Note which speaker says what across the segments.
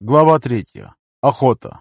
Speaker 1: Глава третья. Охота.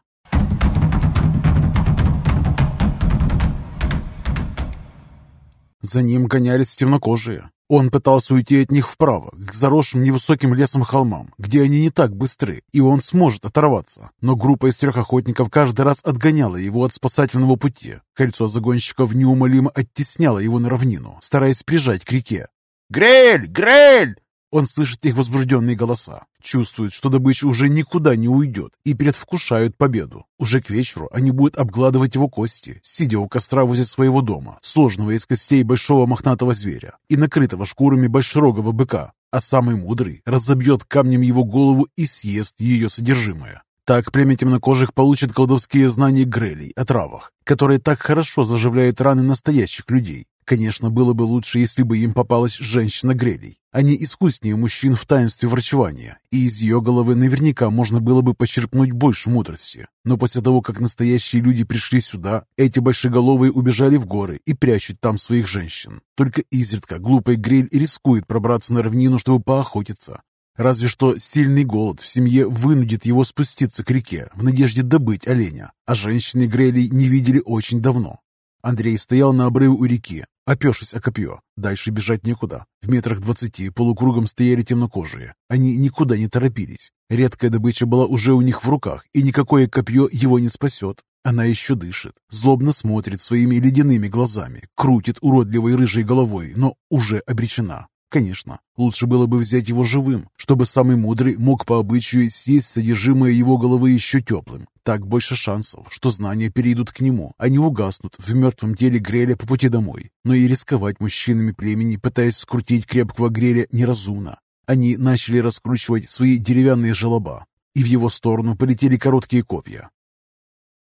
Speaker 1: За ним гонялись темнокожие. Он пытался уйти от них вправо, к заросшим невысоким лесом холмам, где они не так быстры, и он сможет оторваться. Но группа из трех охотников каждый раз отгоняла его от спасательного пути. Кольцо загонщиков неумолимо оттесняло его на равнину, стараясь прижать к реке. «Грель! Грель!» Он слышит их возбужденные голоса, чувствует, что добыча уже никуда не уйдет, и предвкушают победу. Уже к вечеру они будут обгладывать его кости, сидя у костра возле своего дома, сложного из костей большого мохнатого зверя и накрытого шкурами большерогого быка, а самый мудрый разобьет камнем его голову и съест ее содержимое. Так племя темнокожих получит колдовские знания Грелей о травах, которые так хорошо заживляют раны настоящих людей. Конечно, было бы лучше, если бы им попалась женщина Грелей. Они искуснее мужчин в таинстве врачевания, и из ее головы наверняка можно было бы почерпнуть больше мудрости. Но после того, как настоящие люди пришли сюда, эти большеголовые убежали в горы и прячут там своих женщин. Только изредка глупый Грель рискует пробраться на равнину, чтобы поохотиться. Разве что сильный голод в семье вынудит его спуститься к реке в надежде добыть оленя, а женщины Грелей не видели очень давно. Андрей стоял на обрыве у реки, опершись о копье. Дальше бежать некуда. В метрах двадцати полукругом стояли темнокожие. Они никуда не торопились. Редкая добыча была уже у них в руках, и никакое копье его не спасет. Она еще дышит, злобно смотрит своими ледяными глазами, крутит уродливой рыжей головой, но уже обречена. Конечно, лучше было бы взять его живым, чтобы самый мудрый мог по обычаю съесть содержимое его головы еще теплым. Так больше шансов, что знания перейдут к нему, а не угаснут в мертвом теле Греля по пути домой. Но и рисковать мужчинами племени, пытаясь скрутить крепкого Греля, неразумно. Они начали раскручивать свои деревянные желоба, и в его сторону полетели короткие копья.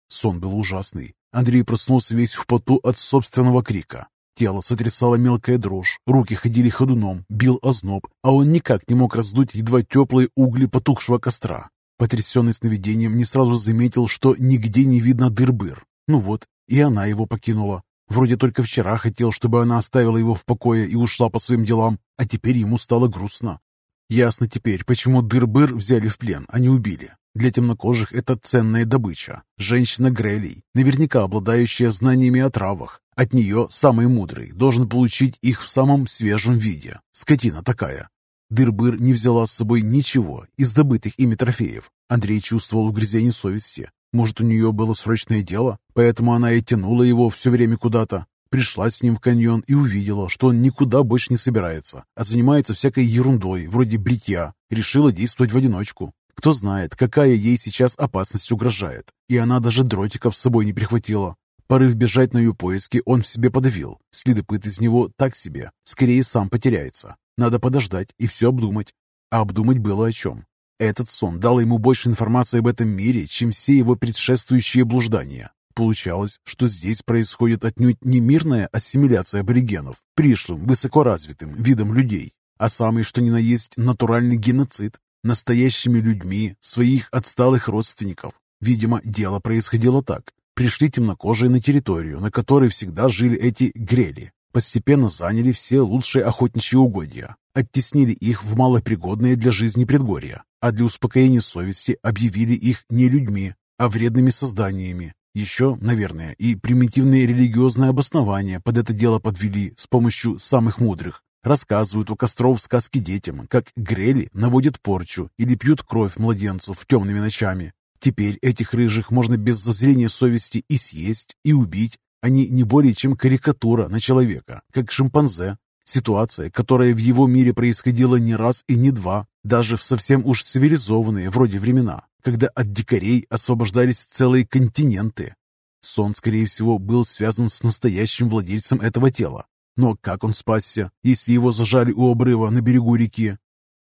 Speaker 1: Сон был ужасный. Андрей проснулся весь в поту от собственного крика. Тело сотрясало мелкая дрожь, руки ходили ходуном, бил озноб, а он никак не мог раздуть едва теплые угли потухшего костра. Потрясенный сновидением, не сразу заметил, что нигде не видно дыр-быр. Ну вот, и она его покинула. Вроде только вчера хотел, чтобы она оставила его в покое и ушла по своим делам, а теперь ему стало грустно. Ясно теперь, почему дыр-быр взяли в плен, а не убили. Для темнокожих это ценная добыча. Женщина Грелей, наверняка обладающая знаниями о травах. От нее самый мудрый должен получить их в самом свежем виде. Скотина такая. Дырбыр не взяла с собой ничего из добытых ими трофеев. Андрей чувствовал угрызение совести. Может, у нее было срочное дело, поэтому она и тянула его все время куда-то. Пришла с ним в каньон и увидела, что он никуда больше не собирается, а занимается всякой ерундой, вроде бритья. Решила действовать в одиночку. Кто знает, какая ей сейчас опасность угрожает. И она даже дротиков с собой не прихватила. Порыв бежать на ее поиски он в себе подавил. Следопыт из него так себе. Скорее сам потеряется. Надо подождать и все обдумать. А обдумать было о чем. Этот сон дал ему больше информации об этом мире, чем все его предшествующие блуждания. Получалось, что здесь происходит отнюдь не мирная ассимиляция аборигенов, пришлым, высокоразвитым видом людей, а самый что ни на есть натуральный геноцид, настоящими людьми своих отсталых родственников. Видимо, дело происходило так. Пришли темнокожие на территорию, на которой всегда жили эти грели. Постепенно заняли все лучшие охотничьи угодья, оттеснили их в малопригодные для жизни предгорья, а для успокоения совести объявили их не людьми, а вредными созданиями. Еще, наверное, и примитивные религиозные обоснования под это дело подвели с помощью самых мудрых, Рассказывают у костров сказки детям, как грели наводят порчу или пьют кровь младенцев темными ночами. Теперь этих рыжих можно без зазрения совести и съесть, и убить. Они не более чем карикатура на человека, как шимпанзе. Ситуация, которая в его мире происходила не раз и не два, даже в совсем уж цивилизованные вроде времена, когда от дикарей освобождались целые континенты. Сон, скорее всего, был связан с настоящим владельцем этого тела, но как он спасся, если его зажали у обрыва на берегу реки?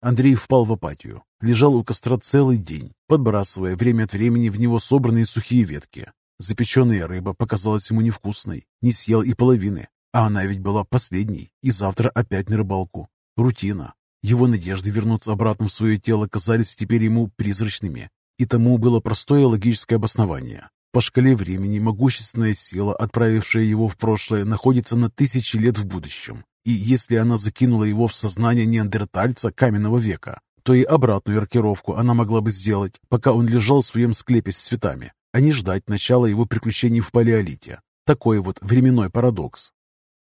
Speaker 1: Андрей впал в апатию. Лежал у костра целый день, подбрасывая время от времени в него собранные сухие ветки. Запеченная рыба показалась ему невкусной, не съел и половины. А она ведь была последней, и завтра опять на рыбалку. Рутина. Его надежды вернуться обратно в свое тело казались теперь ему призрачными. И тому было простое логическое обоснование. По шкале времени могущественная сила, отправившая его в прошлое, находится на тысячи лет в будущем. И если она закинула его в сознание неандертальца каменного века, то и обратную рокировку она могла бы сделать, пока он лежал в своем склепе с цветами, а не ждать начала его приключений в палеолите. Такой вот временной парадокс.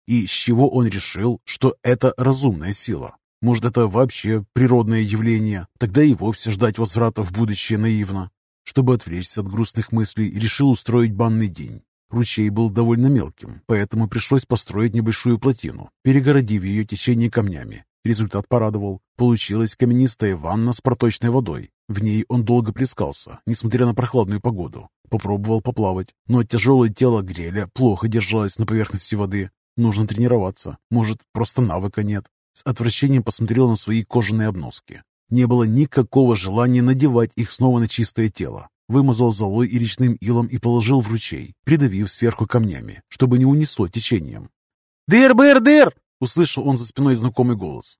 Speaker 1: И с чего он решил, что это разумная сила? Может, это вообще природное явление? Тогда и вовсе ждать возврата в будущее наивно. Чтобы отвлечься от грустных мыслей, решил устроить банный день. Ручей был довольно мелким, поэтому пришлось построить небольшую плотину, перегородив ее течение камнями. Результат порадовал. Получилась каменистая ванна с проточной водой. В ней он долго плескался, несмотря на прохладную погоду. Попробовал поплавать, но тяжелое тело греля плохо держалось на поверхности воды. Нужно тренироваться. Может, просто навыка нет. С отвращением посмотрел на свои кожаные обноски. Не было никакого желания надевать их снова на чистое тело. Вымазал золой и речным илом и положил в ручей, придавив сверху камнями, чтобы не унесло течением.
Speaker 2: «Дыр-быр-дыр!»
Speaker 1: — услышал он за спиной знакомый голос.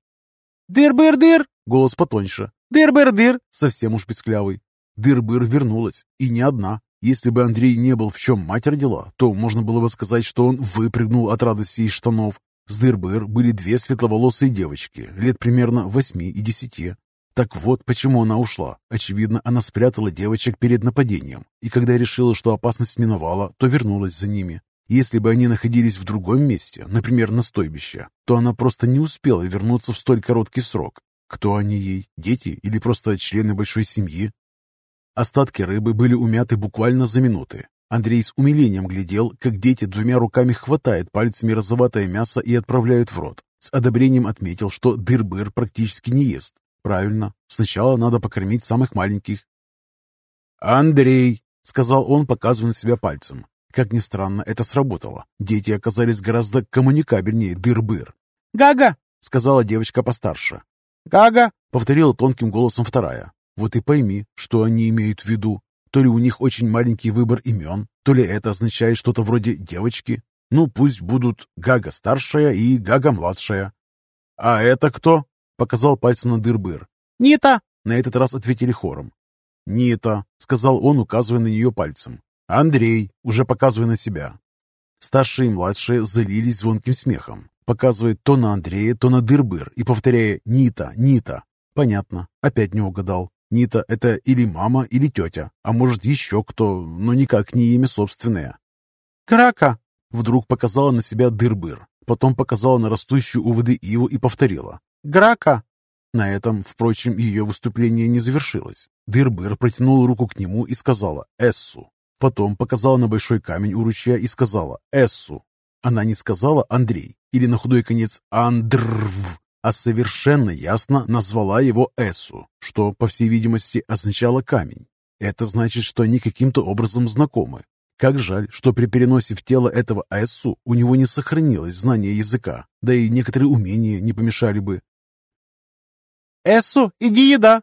Speaker 2: «Дыр-быр-дыр!»
Speaker 1: — голос потоньше.
Speaker 2: «Дыр-быр-дыр!»
Speaker 1: — совсем уж песклявый. Дыр-быр вернулась, и не одна. Если бы Андрей не был в чем мать родила, то можно было бы сказать, что он выпрыгнул от радости из штанов. С Дыр-быр были две светловолосые девочки, лет примерно восьми и десяти. Так вот, почему она ушла. Очевидно, она спрятала девочек перед нападением, и когда решила, что опасность миновала, то вернулась за ними. Если бы они находились в другом месте, например, на стойбище, то она просто не успела вернуться в столь короткий срок. Кто они ей? Дети или просто члены большой семьи? Остатки рыбы были умяты буквально за минуты. Андрей с умилением глядел, как дети двумя руками хватают пальцами розоватое мясо и отправляют в рот. С одобрением отметил, что дыр-быр практически не ест, Правильно, сначала надо покормить самых маленьких. «Андрей!» — сказал он, показывая на себя пальцем. Как ни странно, это сработало. Дети оказались гораздо коммуникабельнее дыр-быр.
Speaker 2: «Гага!»
Speaker 1: — сказала девочка постарше.
Speaker 2: «Гага!»
Speaker 1: — повторила тонким голосом вторая. Вот и пойми, что они имеют в виду. То ли у них очень маленький выбор имен, то ли это означает что-то вроде девочки. Ну, пусть будут Гага старшая и Гага младшая. «А это кто?» Показал пальцем на дыр-быр.
Speaker 2: «Нита!»
Speaker 1: На этот раз ответили хором. «Нита!» — сказал он, указывая на нее пальцем. «Андрей!» — уже показывая на себя. Старшие и младшие залились звонким смехом, показывая то на Андрея, то на дыр-быр и повторяя «Нита! Нита!». Понятно, опять не угадал. Нита — это или мама, или тетя, а может еще кто, но никак не имя собственное.
Speaker 2: «Крака!»
Speaker 1: — вдруг показала на себя дыр-быр, потом показала на растущую у воды иву и повторила.
Speaker 2: Грака!»
Speaker 1: На этом, впрочем, ее выступление не завершилось. Дырбыр протянул руку к нему и сказала «Эссу». Потом показала на большой камень у ручья и сказала «Эссу». Она не сказала «Андрей» или на худой конец «Андрв», а совершенно ясно назвала его Эссу, что, по всей видимости, означало «камень». Это значит, что они каким-то образом знакомы. Как жаль, что при переносе в тело этого Эссу у него не сохранилось знание языка, да и некоторые умения не помешали бы.
Speaker 2: «Эссу, иди еда!»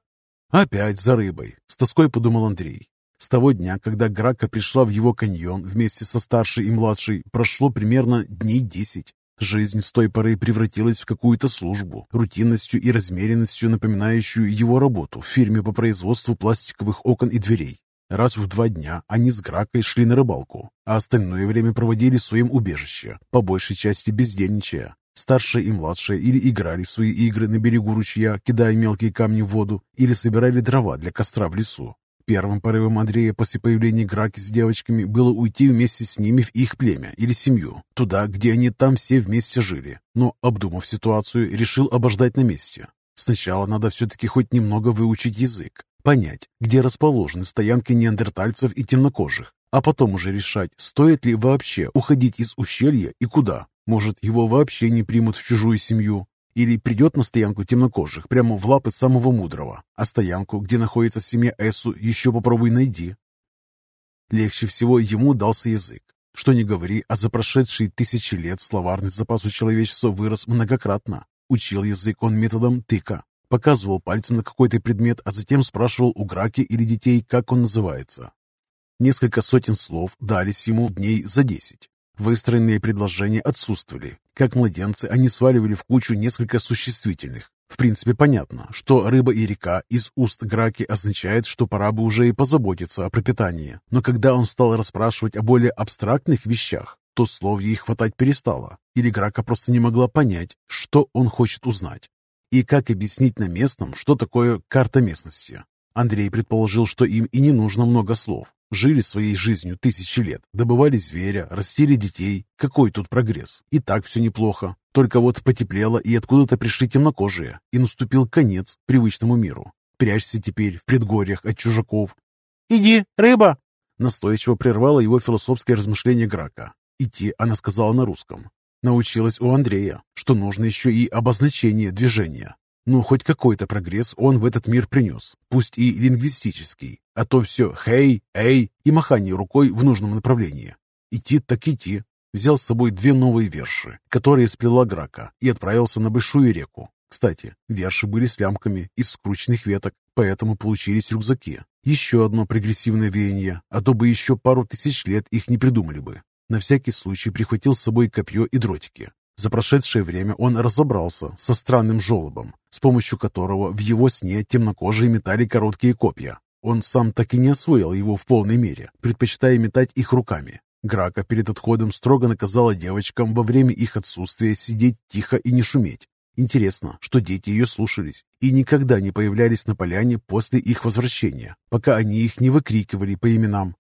Speaker 1: Опять за рыбой, с тоской подумал Андрей. С того дня, когда Грака пришла в его каньон вместе со старшей и младшей, прошло примерно дней десять. Жизнь с той поры превратилась в какую-то службу, рутинностью и размеренностью, напоминающую его работу в фирме по производству пластиковых окон и дверей. Раз в два дня они с Гракой шли на рыбалку, а остальное время проводили в своем убежище, по большей части бездельничая. Старшие и младшие или играли в свои игры на берегу ручья, кидая мелкие камни в воду, или собирали дрова для костра в лесу. Первым порывом Андрея после появления Граки с девочками было уйти вместе с ними в их племя или семью, туда, где они там все вместе жили. Но, обдумав ситуацию, решил обождать на месте. Сначала надо все-таки хоть немного выучить язык, понять, где расположены стоянки неандертальцев и темнокожих, а потом уже решать, стоит ли вообще уходить из ущелья и куда. Может, его вообще не примут в чужую семью, или придет на стоянку темнокожих прямо в лапы самого мудрого, а стоянку, где находится семья Эсу, еще попробуй найди. Легче всего ему дался язык. Что ни говори, а за прошедшие тысячи лет словарный запас у человечества вырос многократно. Учил язык он методом тыка, показывал пальцем на какой-то предмет, а затем спрашивал у Граки или детей, как он называется. Несколько сотен слов дались ему дней за десять. Выстроенные предложения отсутствовали. Как младенцы, они сваливали в кучу несколько существительных. В принципе, понятно, что рыба и река из уст Граки означает, что пора бы уже и позаботиться о пропитании. Но когда он стал расспрашивать о более абстрактных вещах, то слов ей хватать перестало, или Грака просто не могла понять, что он хочет узнать. И как объяснить на местном, что такое карта местности. Андрей предположил, что им и не нужно много слов. Жили своей жизнью тысячи лет, добывали зверя, растили детей. Какой тут прогресс? И так все неплохо. Только вот потеплело, и откуда-то пришли темнокожие, и наступил конец привычному миру. Прячься теперь в предгорьях от чужаков.
Speaker 2: «Иди, рыба!»
Speaker 1: Настойчиво прервала его философское размышление Грака. Идти она сказала на русском. Научилась у Андрея, что нужно еще и обозначение движения. Ну, хоть какой-то прогресс он в этот мир принес, пусть и лингвистический, а то все «хей», «эй» и махание рукой в нужном направлении. Идти так идти. Взял с собой две новые верши, которые сплела Грака, и отправился на большую реку. Кстати, верши были с лямками из скрученных веток, поэтому получились рюкзаки. Еще одно прогрессивное веяние, а то бы еще пару тысяч лет их не придумали бы. На всякий случай прихватил с собой копье и дротики. За прошедшее время он разобрался со странным желобом, с помощью которого в его сне темнокожие метали короткие копья. Он сам так и не освоил его в полной мере, предпочитая метать их руками. Грака перед отходом строго наказала девочкам во время их отсутствия сидеть тихо и не шуметь. Интересно, что дети ее слушались и никогда не появлялись на поляне после их возвращения, пока они их не выкрикивали по именам.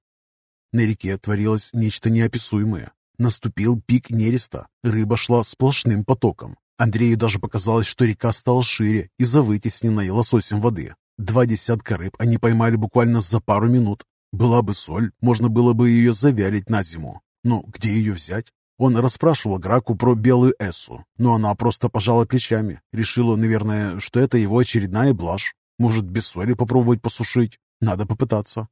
Speaker 1: На реке творилось нечто неописуемое. Наступил пик нереста, рыба шла сплошным потоком. Андрею даже показалось, что река стала шире из-за вытесненной лососем воды. Два десятка рыб они поймали буквально за пару минут. Была бы соль, можно было бы ее завялить на зиму. Но где ее взять? Он расспрашивал Граку про белую эссу, но она просто пожала плечами. Решила, наверное, что это его очередная блажь. Может, без соли попробовать посушить? Надо попытаться.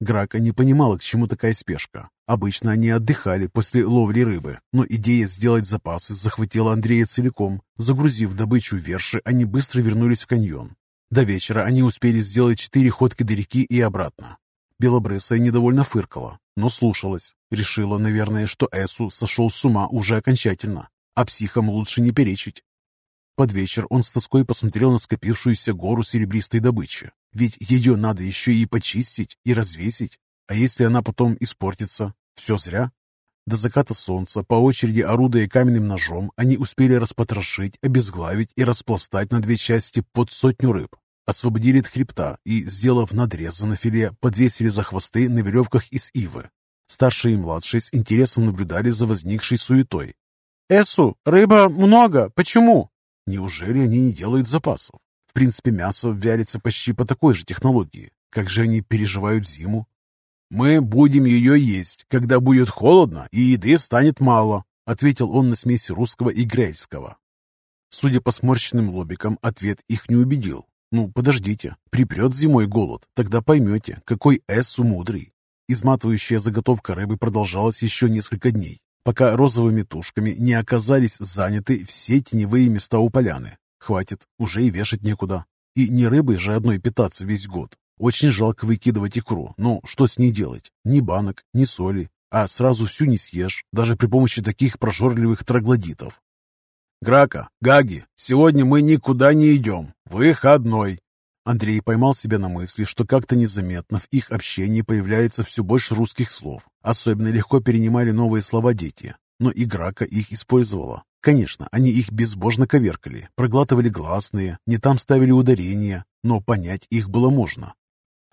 Speaker 1: Грака не понимала, к чему такая спешка. Обычно они отдыхали после ловли рыбы, но идея сделать запасы захватила Андрея целиком. Загрузив добычу верши, они быстро вернулись в каньон. До вечера они успели сделать четыре ходки до реки и обратно. Белобрысая недовольно фыркала, но слушалась. Решила, наверное, что Эсу сошел с ума уже окончательно, а психам лучше не перечить. Под вечер он с тоской посмотрел на скопившуюся гору серебристой добычи. Ведь ее надо еще и почистить, и развесить. А если она потом испортится, все зря. До заката солнца, по очереди орудуя каменным ножом, они успели распотрошить, обезглавить и распластать на две части под сотню рыб. Освободили от хребта и, сделав надрезы на филе, подвесили за хвосты на веревках из ивы. Старшие и младшие с интересом наблюдали за возникшей суетой.
Speaker 2: «Эсу, рыба много. Почему?»
Speaker 1: Неужели они не делают запасов? В принципе, мясо вялится почти по такой же технологии. Как же они переживают зиму? «Мы будем ее есть, когда будет холодно и еды станет мало», ответил он на смеси русского и грельского. Судя по сморщенным лобикам, ответ их не убедил. «Ну, подождите, припрет зимой голод, тогда поймете, какой Эссу мудрый». Изматывающая заготовка рыбы продолжалась еще несколько дней, пока розовыми тушками не оказались заняты все теневые места у поляны. Хватит, уже и вешать некуда. И не рыбой же одной питаться весь год. Очень жалко выкидывать икру, но что с ней делать? Ни банок, ни соли, а сразу всю не съешь, даже при помощи таких прожорливых троглодитов. «Грака, Гаги, сегодня мы никуда не идем. Выходной!» Андрей поймал себя на мысли, что как-то незаметно в их общении появляется все больше русских слов. Особенно легко перенимали новые слова дети. Но и Грака их использовала. Конечно, они их безбожно коверкали, проглатывали гласные, не там ставили ударения, но понять их было можно.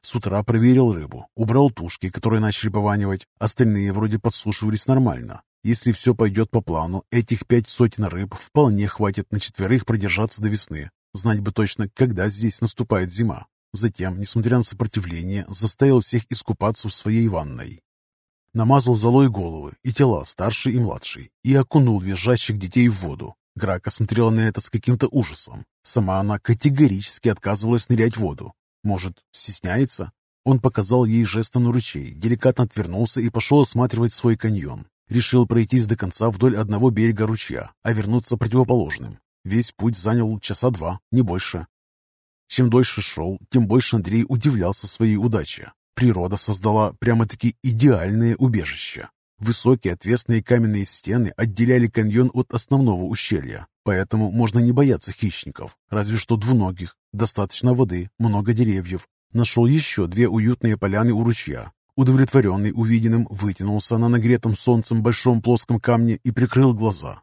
Speaker 1: С утра проверил рыбу, убрал тушки, которые начали пованивать, остальные вроде подсушивались нормально. Если все пойдет по плану, этих пять сотен рыб вполне хватит на четверых продержаться до весны. Знать бы точно, когда здесь наступает зима. Затем, несмотря на сопротивление, заставил всех искупаться в своей ванной. Намазал золой головы и тела старший и младший и окунул визжащих детей в воду. Грака смотрела на это с каким-то ужасом. Сама она категорически отказывалась нырять в воду. Может, стесняется? Он показал ей жестом на ручей, деликатно отвернулся и пошел осматривать свой каньон. Решил пройтись до конца вдоль одного берега ручья, а вернуться противоположным. Весь путь занял часа два, не больше. Чем дольше шел, тем больше Андрей удивлялся своей удаче. Природа создала прямо-таки идеальное убежище. Высокие отвесные каменные стены отделяли каньон от основного ущелья, поэтому можно не бояться хищников, разве что двуногих. Достаточно воды, много деревьев. Нашел еще две уютные поляны у ручья. Удовлетворенный увиденным, вытянулся на нагретом солнцем большом плоском камне и прикрыл глаза.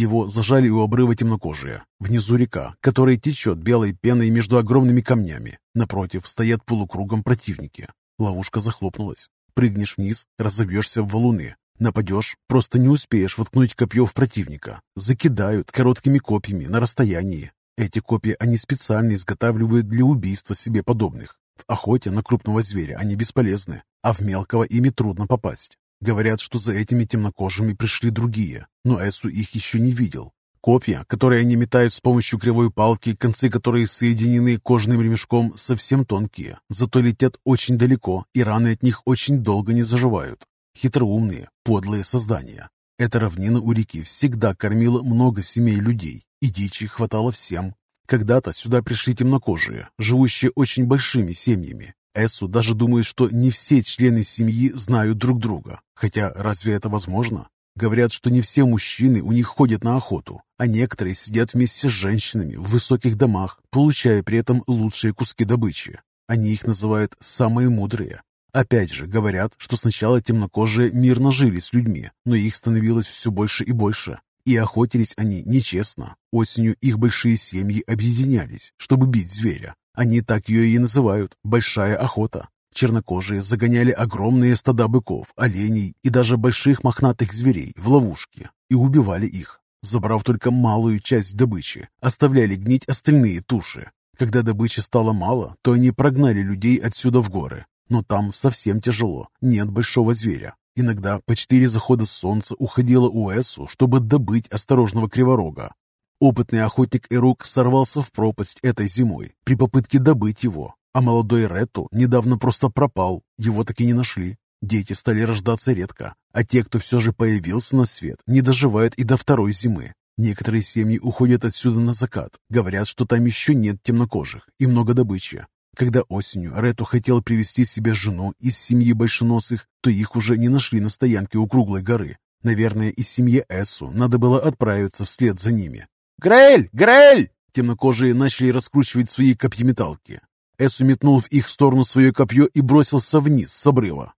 Speaker 1: Его зажали у обрыва темнокожие. Внизу река, которая течет белой пеной между огромными камнями. Напротив стоят полукругом противники. Ловушка захлопнулась. Прыгнешь вниз, разобьешься в валуны. Нападешь, просто не успеешь воткнуть копье в противника. Закидают короткими копьями на расстоянии. Эти копья они специально изготавливают для убийства себе подобных. В охоте на крупного зверя они бесполезны, а в мелкого ими трудно попасть. Говорят, что за этими темнокожими пришли другие, но Эсу их еще не видел. Копья, которые они метают с помощью кривой палки, концы которой соединены кожаным ремешком, совсем тонкие, зато летят очень далеко, и раны от них очень долго не заживают. Хитроумные, подлые создания. Эта равнина у реки всегда кормила много семей людей, и дичи хватало всем. Когда-то сюда пришли темнокожие, живущие очень большими семьями, Эссу даже думает, что не все члены семьи знают друг друга. Хотя разве это возможно? Говорят, что не все мужчины у них ходят на охоту, а некоторые сидят вместе с женщинами в высоких домах, получая при этом лучшие куски добычи. Они их называют «самые мудрые». Опять же, говорят, что сначала темнокожие мирно жили с людьми, но их становилось все больше и больше. И охотились они нечестно. Осенью их большие семьи объединялись, чтобы бить зверя, они так ее и называют – большая охота. Чернокожие загоняли огромные стада быков, оленей и даже больших мохнатых зверей в ловушки и убивали их, забрав только малую часть добычи, оставляли гнить остальные туши. Когда добычи стало мало, то они прогнали людей отсюда в горы. Но там совсем тяжело, нет большого зверя. Иногда по четыре захода солнца уходило у Эсу, чтобы добыть осторожного криворога, Опытный охотник Эрук сорвался в пропасть этой зимой при попытке добыть его, а молодой Рету недавно просто пропал, его так и не нашли. Дети стали рождаться редко, а те, кто все же появился на свет, не доживают и до второй зимы. Некоторые семьи уходят отсюда на закат, говорят, что там еще нет темнокожих и много добычи. Когда осенью Рету хотел привести себе жену из семьи большеносых, то их уже не нашли на стоянке у круглой горы. Наверное, из семьи Эссу надо было отправиться вслед за ними.
Speaker 2: «Грель! Грель!»
Speaker 1: Темнокожие начали раскручивать свои копьеметалки. Эсу метнул в их сторону свое копье и бросился вниз с обрыва.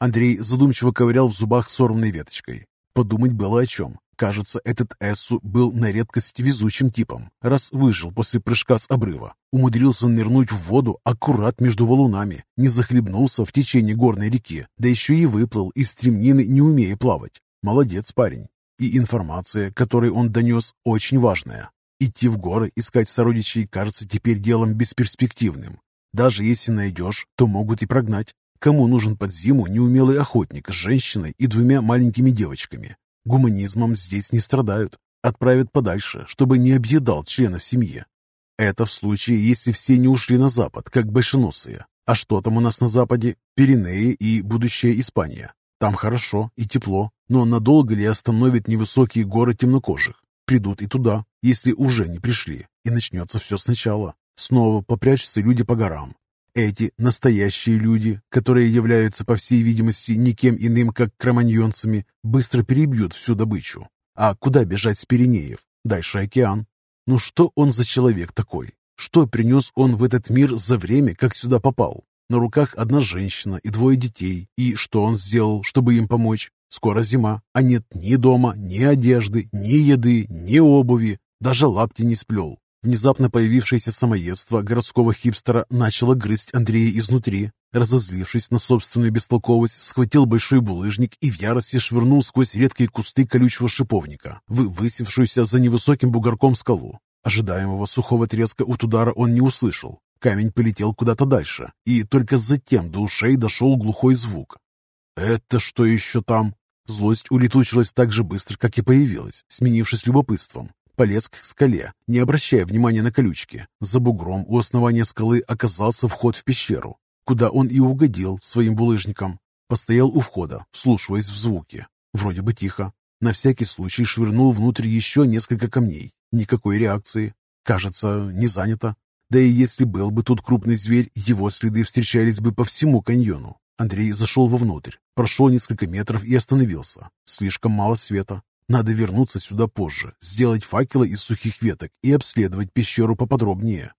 Speaker 1: Андрей задумчиво ковырял в зубах сорванной веточкой. Подумать было о чем. Кажется, этот Эссу был на редкость везучим типом, раз выжил после прыжка с обрыва. Умудрился нырнуть в воду аккурат между валунами, не захлебнулся в течение горной реки, да еще и выплыл из стремнины, не умея плавать. Молодец парень. И информация, которую он донес, очень важная. Идти в горы, искать сородичей, кажется теперь делом бесперспективным. Даже если найдешь, то могут и прогнать. Кому нужен под зиму неумелый охотник с женщиной и двумя маленькими девочками? Гуманизмом здесь не страдают. Отправят подальше, чтобы не объедал членов семьи. Это в случае, если все не ушли на запад, как большеносые. А что там у нас на западе? Пиренеи и будущая Испания. Там хорошо и тепло, но надолго ли остановят невысокие горы темнокожих? Придут и туда, если уже не пришли, и начнется все сначала. Снова попрячутся люди по горам, эти настоящие люди, которые являются, по всей видимости, никем иным, как кроманьонцами, быстро перебьют всю добычу. А куда бежать с Пиренеев? Дальше океан. Ну что он за человек такой? Что принес он в этот мир за время, как сюда попал? На руках одна женщина и двое детей. И что он сделал, чтобы им помочь? Скоро зима, а нет ни дома, ни одежды, ни еды, ни обуви. Даже лапти не сплел. Внезапно появившееся самоедство городского хипстера начало грызть Андрея изнутри. Разозлившись на собственную бестолковость, схватил большой булыжник и в ярости швырнул сквозь редкие кусты колючего шиповника, высевшуюся за невысоким бугорком скалу. Ожидаемого сухого треска от удара он не услышал. Камень полетел куда-то дальше, и только затем до ушей дошел глухой звук. «Это что еще там?» Злость улетучилась так же быстро, как и появилась, сменившись любопытством. Полез к скале, не обращая внимания на колючки. За бугром у основания скалы оказался вход в пещеру, куда он и угодил своим булыжником. Постоял у входа, вслушиваясь в звуки. Вроде бы тихо. На всякий случай швырнул внутрь еще несколько камней. Никакой реакции. Кажется, не занято. Да и если был бы тут крупный зверь, его следы встречались бы по всему каньону. Андрей зашел вовнутрь, прошел несколько метров и остановился. Слишком мало света. Надо вернуться сюда позже, сделать факелы из сухих веток и обследовать пещеру поподробнее.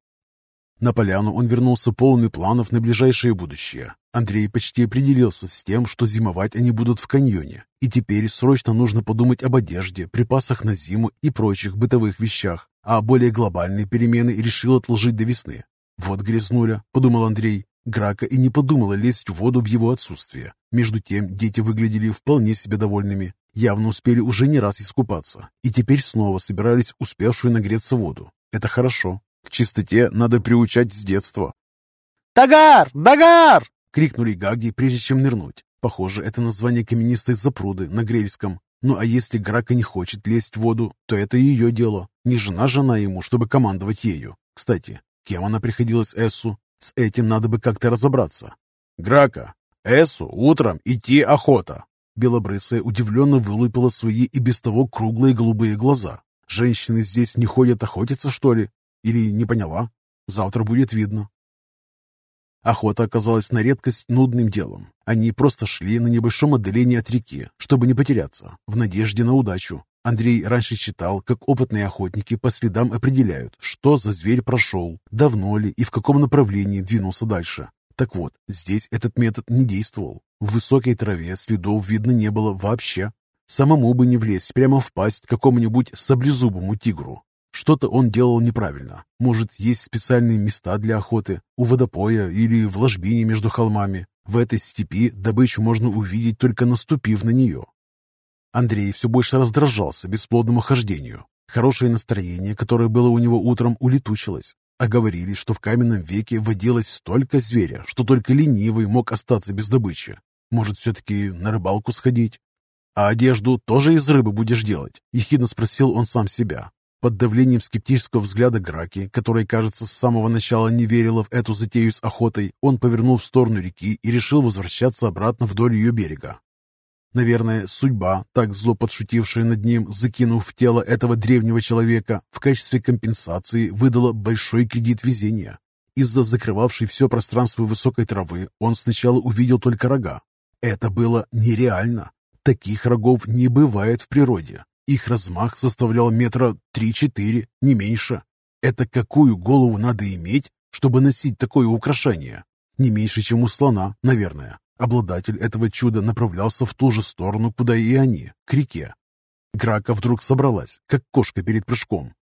Speaker 1: На поляну он вернулся полный планов на ближайшее будущее. Андрей почти определился с тем, что зимовать они будут в каньоне, и теперь срочно нужно подумать об одежде, припасах на зиму и прочих бытовых вещах, а более глобальные перемены решил отложить до весны. «Вот грязнуля», — подумал Андрей. Грака и не подумала лезть в воду в его отсутствие. Между тем дети выглядели вполне себе довольными, явно успели уже не раз искупаться, и теперь снова собирались успевшую нагреться воду. Это хорошо, к чистоте надо приучать с детства.
Speaker 2: «Дагар! Дагар!»
Speaker 1: — крикнули гаги, прежде чем нырнуть. Похоже, это название каменистой запруды на Грельском. Ну а если Грака не хочет лезть в воду, то это ее дело. Не жена жена ему, чтобы командовать ею. Кстати, кем она приходилась Эссу? С этим надо бы как-то разобраться. «Грака, Эссу утром идти охота!» Белобрысая удивленно вылупила свои и без того круглые голубые глаза. «Женщины здесь не ходят охотиться, что ли?» Или не поняла? Завтра будет видно. Охота оказалась на редкость нудным делом. Они просто шли на небольшом отдалении от реки, чтобы не потеряться, в надежде на удачу. Андрей раньше читал, как опытные охотники по следам определяют, что за зверь прошел, давно ли и в каком направлении двинулся дальше. Так вот, здесь этот метод не действовал. В высокой траве следов видно не было вообще. Самому бы не влезть прямо в пасть какому-нибудь саблезубому тигру. Что-то он делал неправильно. Может, есть специальные места для охоты, у водопоя или в ложбине между холмами. В этой степи добычу можно увидеть, только наступив на нее. Андрей все больше раздражался бесплодному хождению. Хорошее настроение, которое было у него утром, улетучилось. А говорили, что в каменном веке водилось столько зверя, что только ленивый мог остаться без добычи. Может, все-таки на рыбалку сходить? «А одежду тоже из рыбы будешь делать?» – ехидно спросил он сам себя. Под давлением скептического взгляда Граки, которая, кажется, с самого начала не верила в эту затею с охотой, он повернул в сторону реки и решил возвращаться обратно вдоль ее берега. Наверное, судьба, так зло подшутившая над ним, закинув в тело этого древнего человека, в качестве компенсации выдала большой кредит везения. Из-за закрывавшей все пространство высокой травы он сначала увидел только рога. Это было нереально. Таких рогов не бывает в природе. Их размах составлял метра три-четыре, не меньше. Это какую голову надо иметь, чтобы носить такое украшение? Не меньше, чем у слона, наверное. Обладатель этого чуда направлялся в ту же сторону, куда и они, к реке. Грака вдруг собралась, как кошка перед прыжком.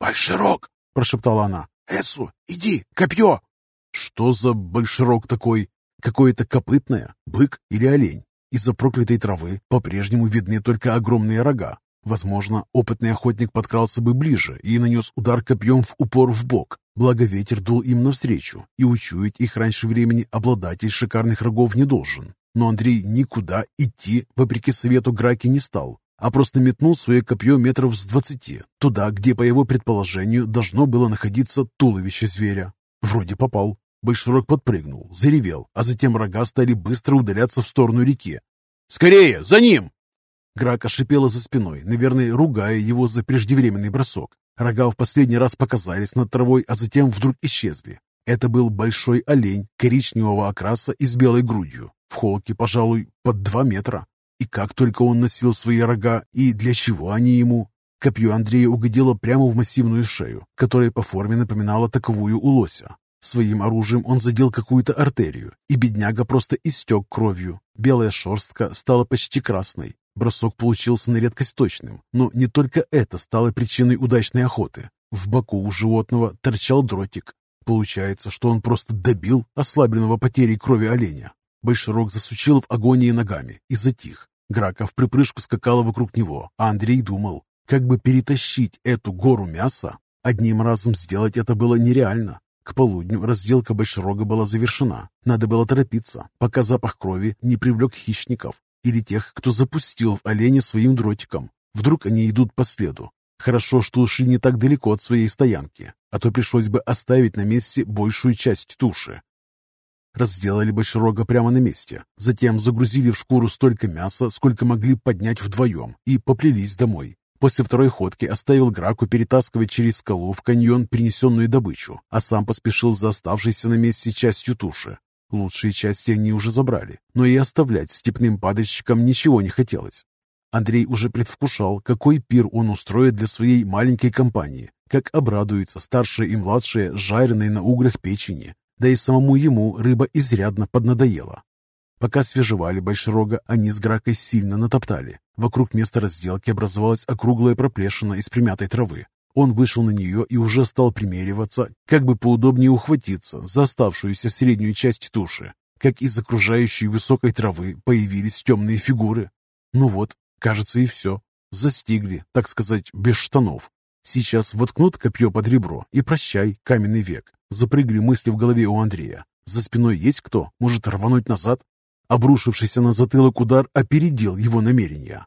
Speaker 2: «Большерог!» – прошептала она. «Эсу, иди, копье!»
Speaker 1: «Что за большерог такой? Какое-то копытное? Бык или олень?» Из-за проклятой травы по-прежнему видны только огромные рога, Возможно, опытный охотник подкрался бы ближе и нанес удар копьем в упор в бок. Благо ветер дул им навстречу, и учуять их раньше времени обладатель шикарных рогов не должен. Но Андрей никуда идти, вопреки совету Граки, не стал, а просто метнул свое копье метров с двадцати, туда, где, по его предположению, должно было находиться туловище зверя. Вроде попал. Большерог подпрыгнул, заревел, а затем рога стали быстро удаляться в сторону реки. «Скорее, за ним!» Грака шипела за спиной, наверное, ругая его за преждевременный бросок. Рога в последний раз показались над травой, а затем вдруг исчезли. Это был большой олень коричневого окраса и с белой грудью. В холке, пожалуй, под два метра. И как только он носил свои рога, и для чего они ему? Копье Андрея угодило прямо в массивную шею, которая по форме напоминала таковую у лося. Своим оружием он задел какую-то артерию, и бедняга просто истек кровью. Белая шерстка стала почти красной, Бросок получился на редкость точным, но не только это стало причиной удачной охоты. В боку у животного торчал дротик. Получается, что он просто добил ослабленного потерей крови оленя. Большерог засучил в агонии ногами и затих. Грака в припрыжку скакала вокруг него, а Андрей думал, как бы перетащить эту гору мяса. Одним разом сделать это было нереально. К полудню разделка большерога была завершена. Надо было торопиться, пока запах крови не привлек хищников или тех, кто запустил в оленя своим дротиком. Вдруг они идут по следу. Хорошо, что ушли не так далеко от своей стоянки, а то пришлось бы оставить на месте большую часть туши. Разделали бочерога прямо на месте, затем загрузили в шкуру столько мяса, сколько могли поднять вдвоем, и поплелись домой. После второй ходки оставил Граку перетаскивать через скалу в каньон принесенную добычу, а сам поспешил за оставшейся на месте частью туши. Лучшие части они уже забрали, но и оставлять степным падальщикам ничего не хотелось. Андрей уже предвкушал, какой пир он устроит для своей маленькой компании, как обрадуются старшие и младшие жареные на углях печени, да и самому ему рыба изрядно поднадоела. Пока свежевали большерога, они с Гракой сильно натоптали. Вокруг места разделки образовалась округлая проплешина из примятой травы. Он вышел на нее и уже стал примериваться, как бы поудобнее ухватиться за оставшуюся среднюю часть туши. Как из окружающей высокой травы появились темные фигуры. Ну вот, кажется и все. Застигли, так сказать, без штанов. Сейчас воткнут копье под ребро и прощай, каменный век. Запрыгли мысли в голове у Андрея. За спиной есть кто? Может рвануть назад? Обрушившийся на затылок удар опередил его намерения.